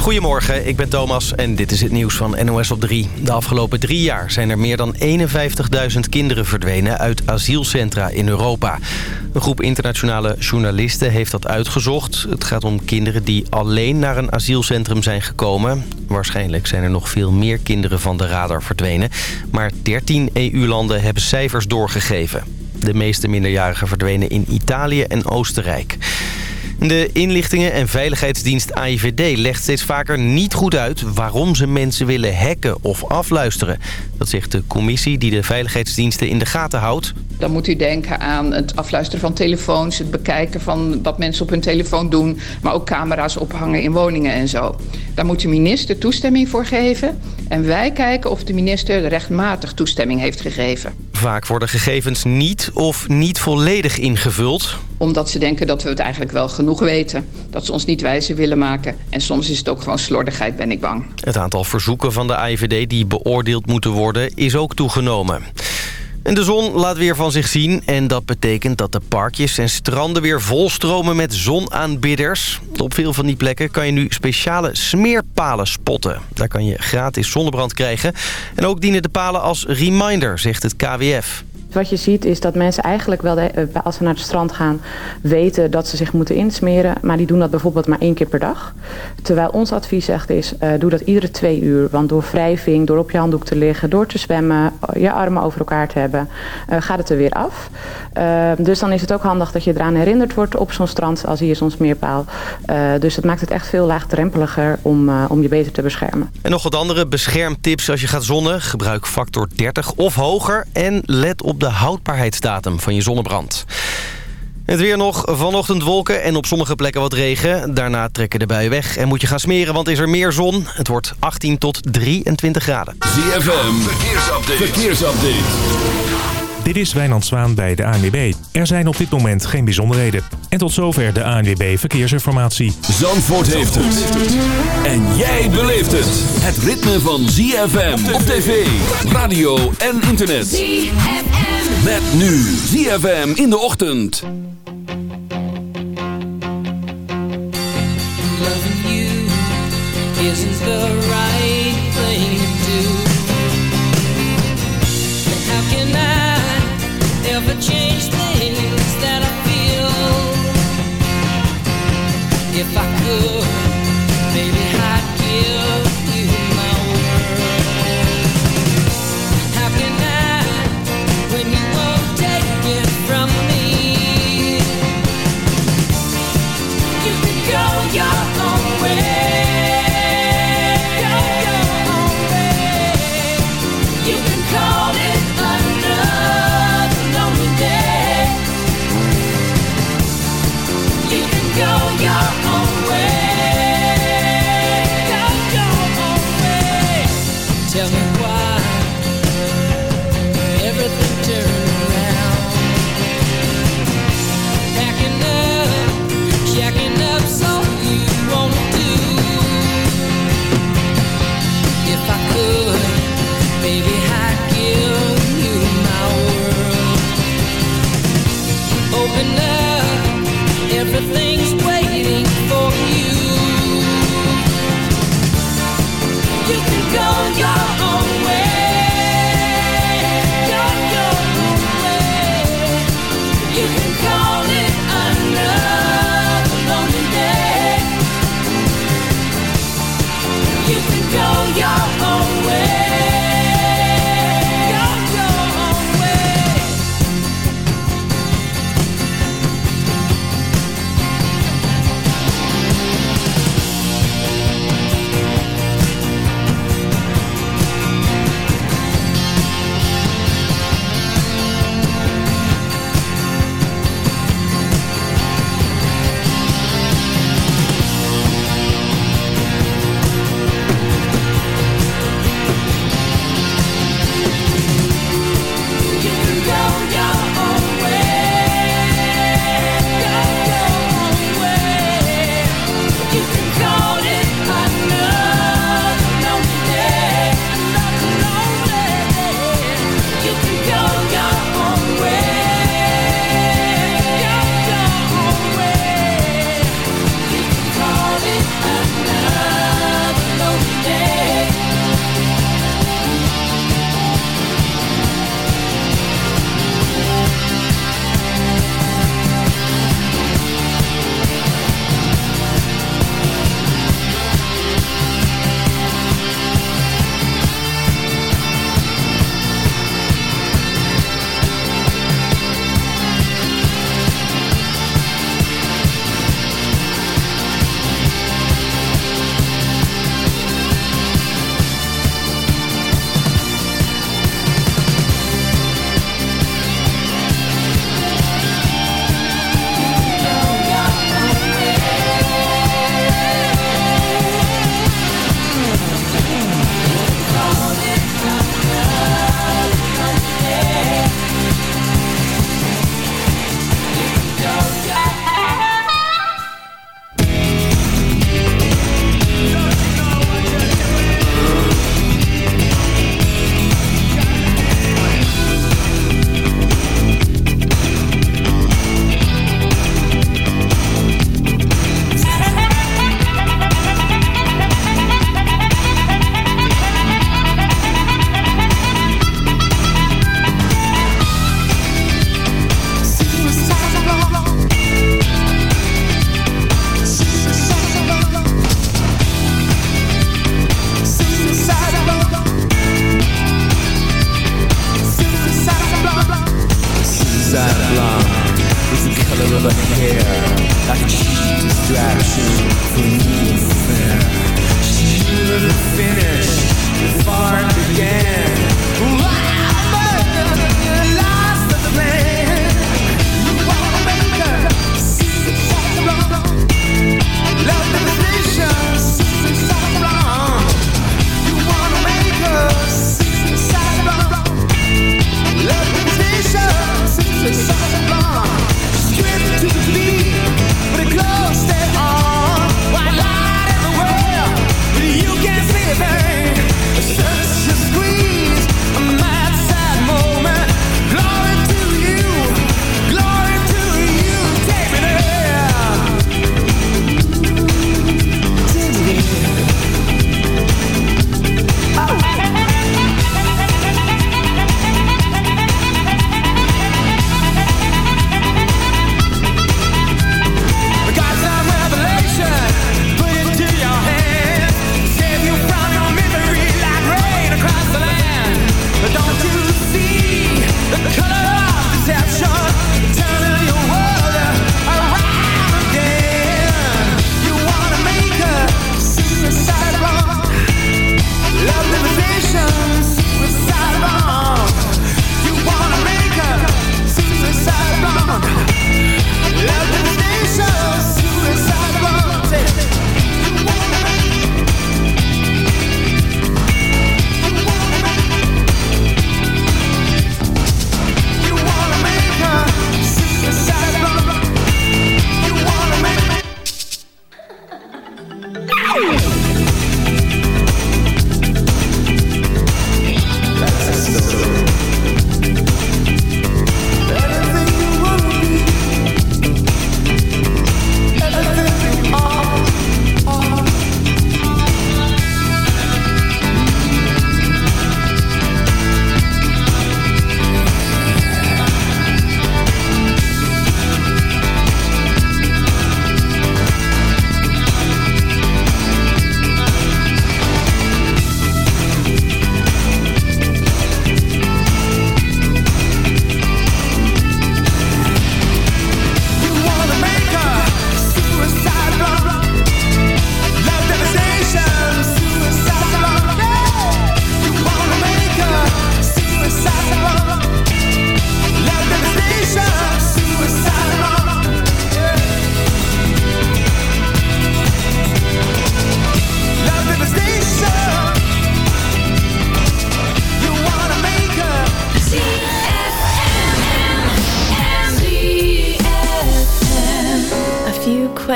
Goedemorgen, ik ben Thomas en dit is het nieuws van NOS op 3. De afgelopen drie jaar zijn er meer dan 51.000 kinderen verdwenen uit asielcentra in Europa. Een groep internationale journalisten heeft dat uitgezocht. Het gaat om kinderen die alleen naar een asielcentrum zijn gekomen. Waarschijnlijk zijn er nog veel meer kinderen van de radar verdwenen. Maar 13 EU-landen hebben cijfers doorgegeven. De meeste minderjarigen verdwenen in Italië en Oostenrijk. De inlichtingen- en veiligheidsdienst AIVD legt steeds vaker niet goed uit... waarom ze mensen willen hacken of afluisteren. Dat zegt de commissie die de veiligheidsdiensten in de gaten houdt. Dan moet u denken aan het afluisteren van telefoons... het bekijken van wat mensen op hun telefoon doen... maar ook camera's ophangen in woningen en zo. Daar moet de minister toestemming voor geven. En wij kijken of de minister rechtmatig toestemming heeft gegeven. Vaak worden gegevens niet of niet volledig ingevuld. Omdat ze denken dat we het eigenlijk wel genoeg weten. Dat ze ons niet wijzer willen maken. En soms is het ook gewoon slordigheid, ben ik bang. Het aantal verzoeken van de AIVD die beoordeeld moeten worden is ook toegenomen. En de zon laat weer van zich zien en dat betekent dat de parkjes en stranden weer volstromen met zonaanbidders. Op veel van die plekken kan je nu speciale smeerpalen spotten. Daar kan je gratis zonnebrand krijgen. En ook dienen de palen als reminder, zegt het KWF. Wat je ziet is dat mensen eigenlijk wel, eh, als ze naar het strand gaan, weten dat ze zich moeten insmeren. Maar die doen dat bijvoorbeeld maar één keer per dag. Terwijl ons advies echt is, uh, doe dat iedere twee uur. Want door wrijving, door op je handdoek te liggen, door te zwemmen, je armen over elkaar te hebben, gaat het er weer af. Uh, dus dan is het ook handig dat je eraan herinnerd wordt op zo'n strand als hier zo'n smeerpaal. dus het maakt het echt veel laagdrempeliger om, om je beter te beschermen. En nog wat andere beschermtips als je gaat zonnen. Gebruik factor 30 of hoger en let op de houdbaarheidsdatum van je zonnebrand. Het weer nog, vanochtend wolken en op sommige plekken wat regen. Daarna trekken de buien weg en moet je gaan smeren, want is er meer zon. Het wordt 18 tot 23 graden. ZFM, verkeersupdate. verkeersupdate. Dit is Wijnand Zwaan bij de ANWB. Er zijn op dit moment geen bijzonderheden. En tot zover de ANWB Verkeersinformatie. Zandvoort heeft het. En jij beleeft het. Het ritme van ZFM op tv, radio en internet. ZFM. Met nu ZFM in de ochtend. Loving you isn't the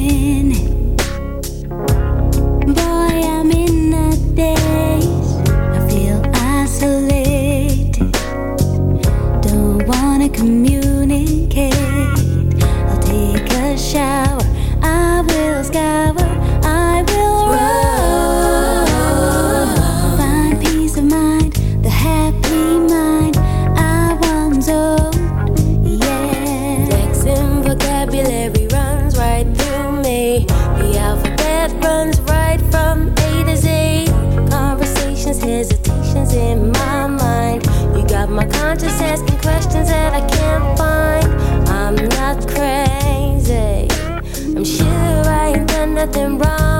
Head's just asking questions that I can't find. I'm not crazy. I'm sure I ain't done nothing wrong.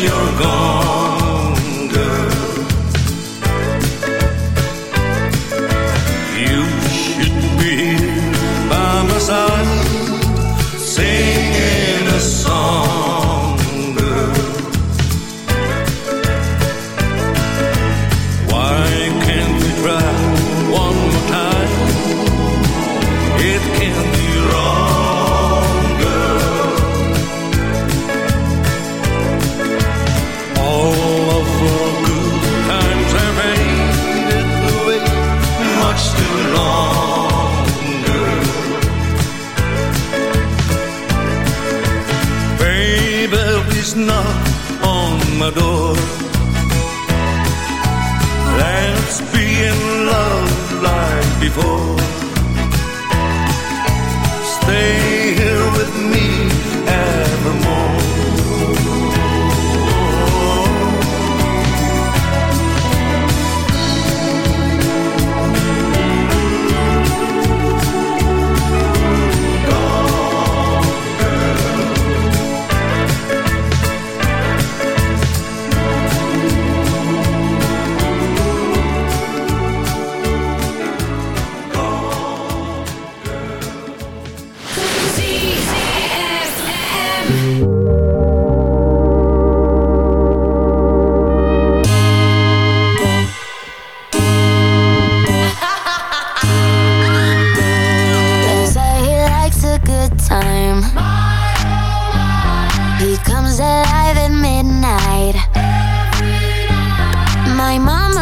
you're gone.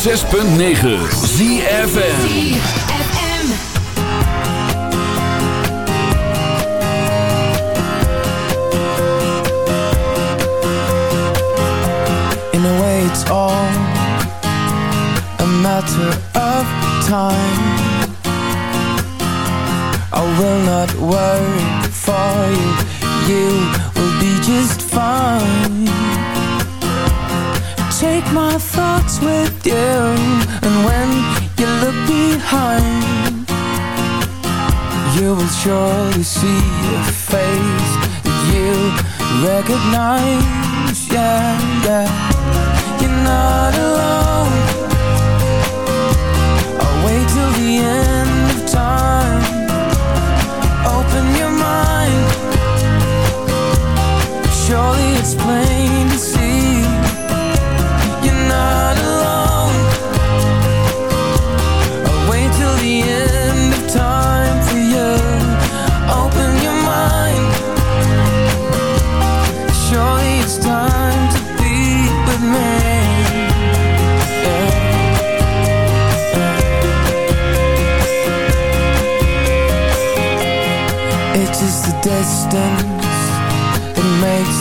106.9 ZFM it's all a matter of time. I will not worry for you. You will be just fine. Take my thoughts with you. you will surely see a face that you recognize. Yeah, yeah. You're not alone. I'll wait till the end.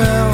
As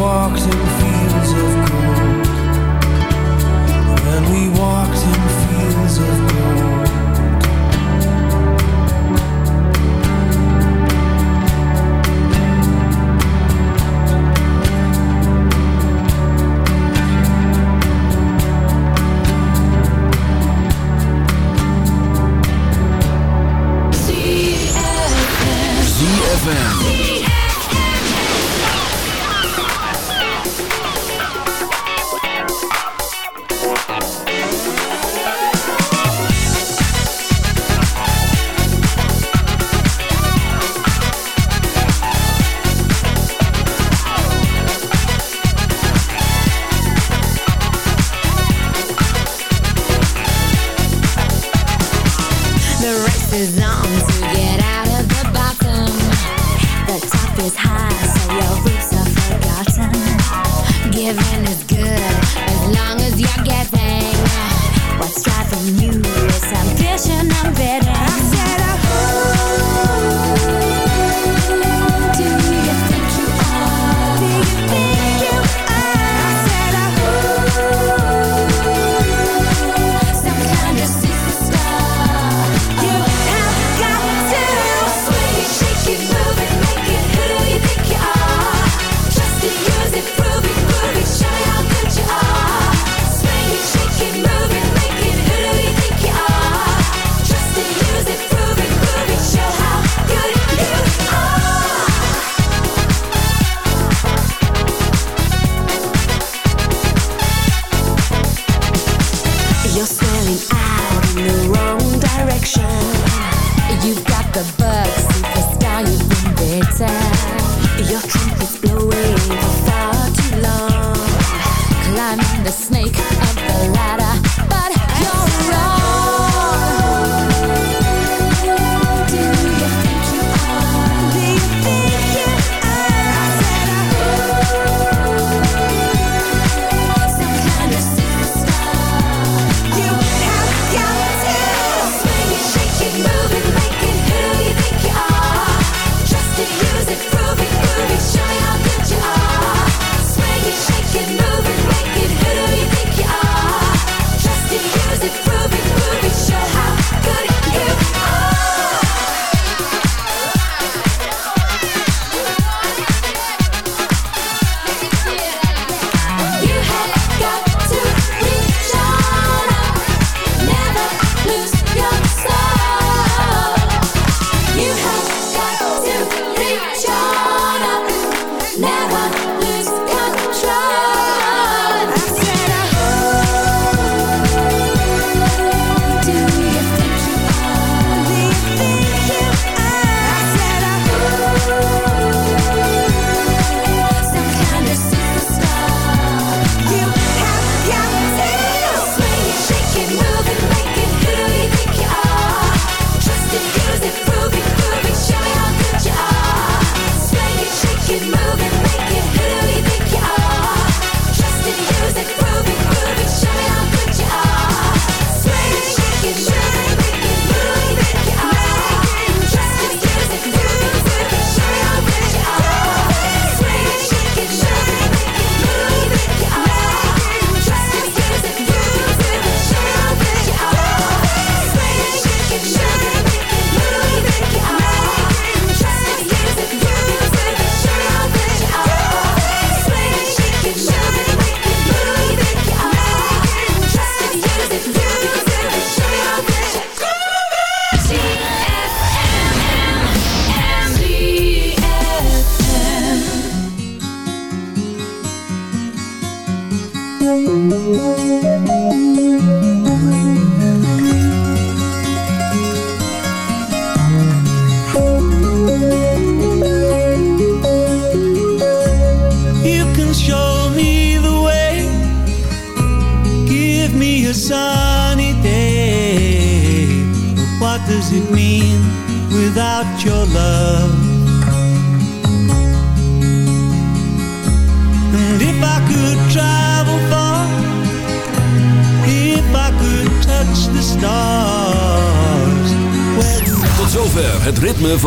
walked in fields of